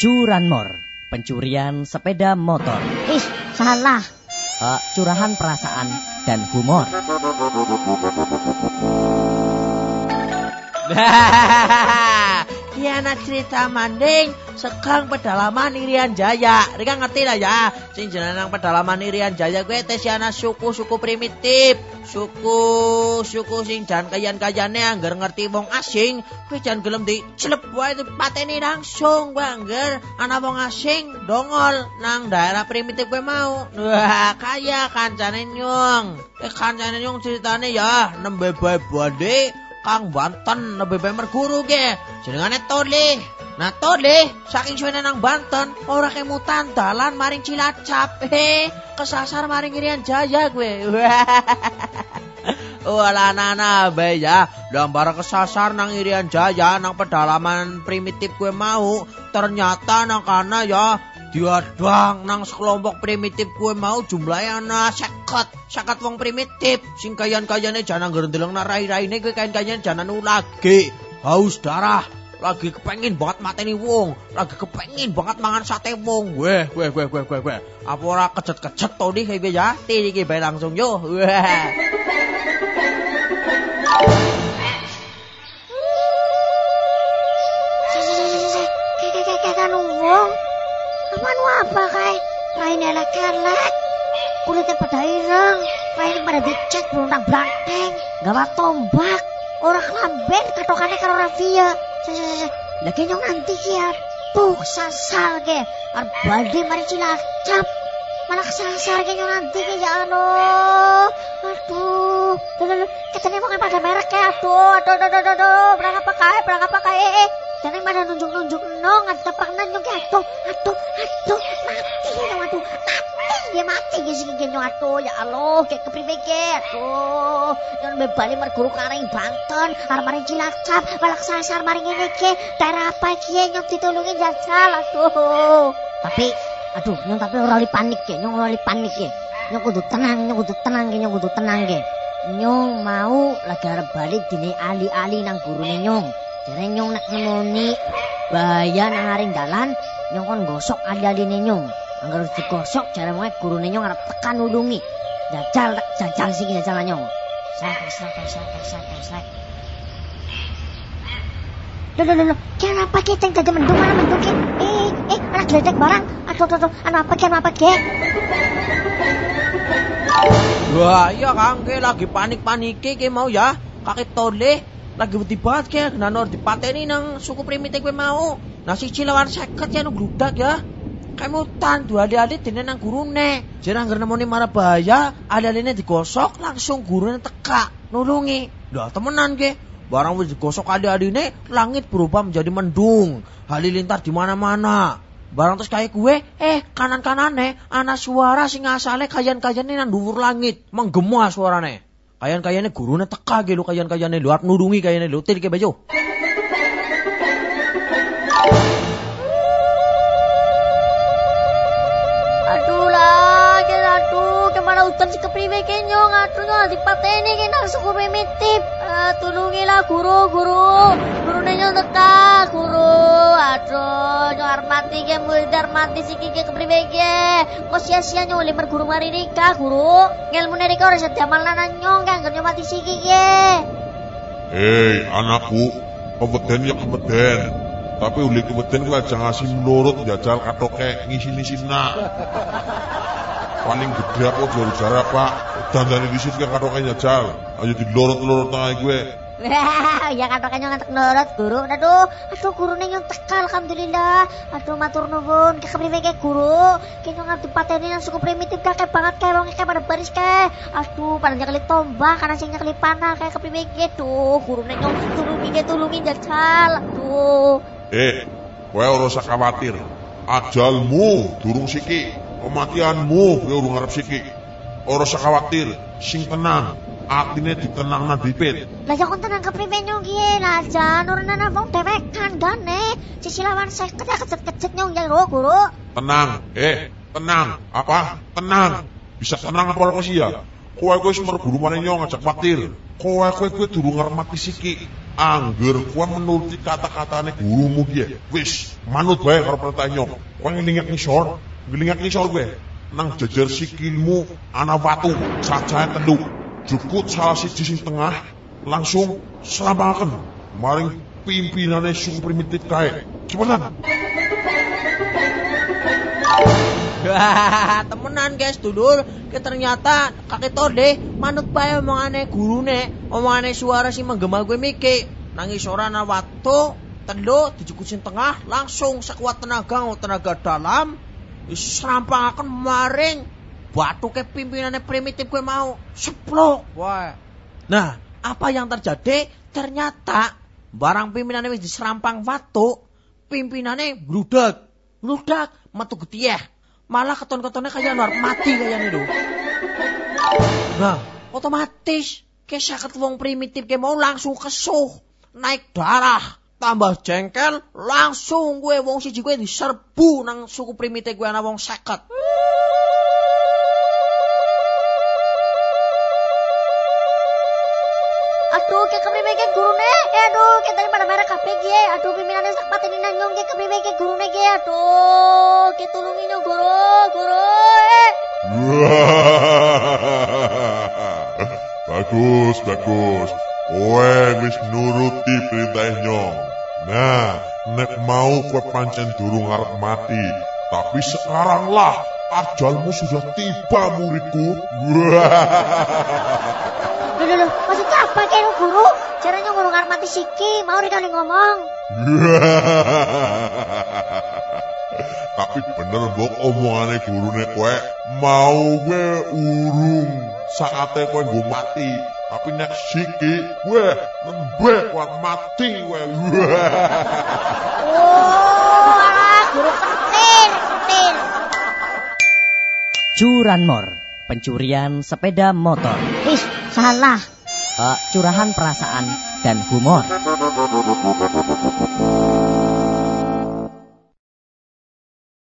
Curanmor, pencurian sepeda motor. Ih, salah. Uh, curahan perasaan dan humor. Anak cerita manding sekang pedalaman Irian Jaya. Rika ngerti lah ya. Sing jenengan pedalaman Irian Jaya gue tes anak suku-suku primitif. Suku suku sing jan kayan-kayane angger ngerti wong asing, kowe jan gelem di celep wae pateni langsung bangger ana wong asing dongol nang daerah primitif gue mau. Wah, kaya kancane nyung. Eh kancane nyung ceritane ya nembe bae bade Kang Banten lebih bae merguru ge. Jenengane Tole. Nah Tole saking suwene nang Banten ora kemutan dalan maring Cilacap. He, kesasar maring Irian Jaya gue. Wala nana be ya, barang kesasar nang Irian Jaya nang pedalaman primitif gue mau. Ternyata nang kana ya diadang nang sekelompok primitif kue mau jumlahnya ana seket seket wong primitif sing kayan kayane jangan ngerendeleng na rai raine kue kayan kayan jangan lagi haus darah lagi kepengin banget mateni wong lagi kepengin banget mangan sate wong weh weh weh weh weh weh apa ora kejet-kejet to ya tiri iki bae langsung yo weh wong Manu apa kai? Raine elek-elek. Kulitnya pada ireng. Raine pada dicek beruntang blanteng. Gawa tombak. Orang lamben katokannya karo rafia. Lagi nyong nanti kia. Tuh sasar ke. Arbadi mari cilacap. Malah kesasar ke nyong nanti ke ya ano. Aduh. Katanya mau pada merek ya. Aduh, aduh, aduh, aduh, aduh. Berang apa kai, berang apa kai. Eh, eh. Jangan pada nunjuk-nunjuk nong, ada paknan nyong aduh, aduh, aduh, ya aduh, mati dia mati ya sing nyong aduh, ya Allah, kayak kepriwe ke, aduh, nyong bebali merguru karing Banten, arep maring Cilacap, balak sasar maring ngene ke, daerah apa ki nyong ditulungi jajal, aduh. Tapi, aduh, nyong tapi ora panik ke, nyong ora panik ke. Nyong kudu tenang, nyong kudu tenang ke, nyong kudu tenang ke. Nyong mau lagi arep balik dini ali-ali nang gurune nyong. Jare nyong nak nemoni bahaya nang aring dalan, nyong kon gosok ali-aline nyong. Angger digosok jare moe gurune nyong arep tekan nulungi. Jajal tak jajal sih jajal nyong. Sek sek sek sek sek. Loh, loh, loh, apa ke ceng jadi mendung mana mendung ke? Eh, eh, anak geledek barang. Aduh, aduh, aduh, anak apa anak apa ke? Wah, iya Kang, ke lagi panik-panik ke mau ya. Kakek tole lagi wedi banget ke kena nor dipateni nang suku primitif gue mau. Nasi cilawan seket ya nu gludak ya. Kemutan dua adi-adi dene nang gurune. Jadi anggar nemoni marah bahaya, ada-adine digosok langsung gurune teka nulungi. Dah temenan ke. Barang wis digosok adi-adine langit berubah menjadi mendung. Halilintar di mana-mana. Barang terus kayak gue, eh kanan kanane anak suara sing asale kayan kayan nang dhuwur langit, menggema suarane. Kayan kayane gurune teka ge lu kayan kayane luar nurungi kayane lu til ke baju. Si kepriwe kenyong, aduh nggak dipateni ke nang suku primitif. Ah, tulungilah guru, guru, guru nenyong teka, guru, aduh, nyong mati ke muldar mati si kike kepriwe ke. Kok sia-sia nyong limer guru mari nikah, guru. Ngelmu nerika ora sedamal nana nyong kan, nyong mati si kike. Hei anakku, kebeden ya kebeden. Tapi uli kebeden kuwi aja ngasih menurut jajal katoke ngisi-ngisina. Paling gede apa jual jarak pak. Dandani di sini kan katoke jajal. Ayo dilorot-lorot gue. Wah, ya kan nyong ngantek nurut guru. Aduh, aduh guru nyong teka alhamdulillah. Aduh matur nuwun, kakek priwe ke guru. Ki nyong ngerti pateni nang suku primitif kakek banget kayak wong kayak pada baris kayak. Aduh, pada nyekeli tombak karena sing nyekeli panah kayak kepriwe ke tuh. Guru nyong tulungi ke tulungi jajal. Aduh. Eh, kowe ora usah khawatir. Ajalmu durung siki, kematianmu kowe urung arep siki. Ora usah khawatir, sing tenang. Atine ditenang nang dipit. Lah ya kon tenang kepriwe nyong kiye lah jan ora nana wong dewekan gane. Sisi lawan seket ya kejet-kejet nyong ya guru. Tenang, eh, tenang. Apa? Tenang. Bisa tenang apa sih ya? Kowe kowe wis merguru maneh nyong ngajak khawatir. Kowe kowe kowe durung arep mati siki. Angger kowe menuruti kata-katane gurumu ki. Wis, manut bae karo perintah nyok. Kowe ngelingak ngisor, ngelingak ngisor kowe. Nang jejer sikilmu ana watu cacahe telu. Jukut salah siji sing tengah langsung serampaken maring pimpinane suku primitif kae. Cepetan. Wah, temenan guys, dulur. Ke ternyata kakek tode manut bae omongane gurune, omongane suara si menggema gue miki. Nangis ora ana watu, telu dijukusin tengah, langsung sekuat tenaga tenaga dalam diserampakan maring batu ke pimpinannya primitif gue mau seplok. Wah. Nah, apa yang terjadi? Ternyata barang pimpinannya wis diserampang watu, pimpinannya bludak. Bludak, metu getieh malah keton-ketonnya kayak luar mati kayak itu. Nah, otomatis kayak sakit wong primitif kayak mau langsung kesuh, naik darah, tambah jengkel, langsung gue wong siji gue diserbu nang suku primitif gue anak wong seket. Aduh, kayak kepriwe ke gurune? Eh, aduh, kayak tadi pada merah kabeh ge. Aduh, pimpinane sak pateni nanyong kayak kepriwe ke gurune ge. Aduh, kayak tulungi nyo guru, guru. Eh. bagus, bagus. Kowe wis nuruti perintah nyong. Nah, nek mau kowe pancen durung arep mati, tapi sekarang lah ajalmu sudah tiba muridku. Loh, loh, maksudnya apa lu guru? Caranya guru ngarep mati siki, mau dikali ngomong. Tapi bener mbok omongane gurune kowe mau gue urung saate kowe nggo mati. Tapi nek siki gue nembe kuat mati kowe. Oh, alah, guru pentil, pentil. Curanmor, pencurian sepeda motor. Ih, salah. Eh, curahan perasaan dan humor.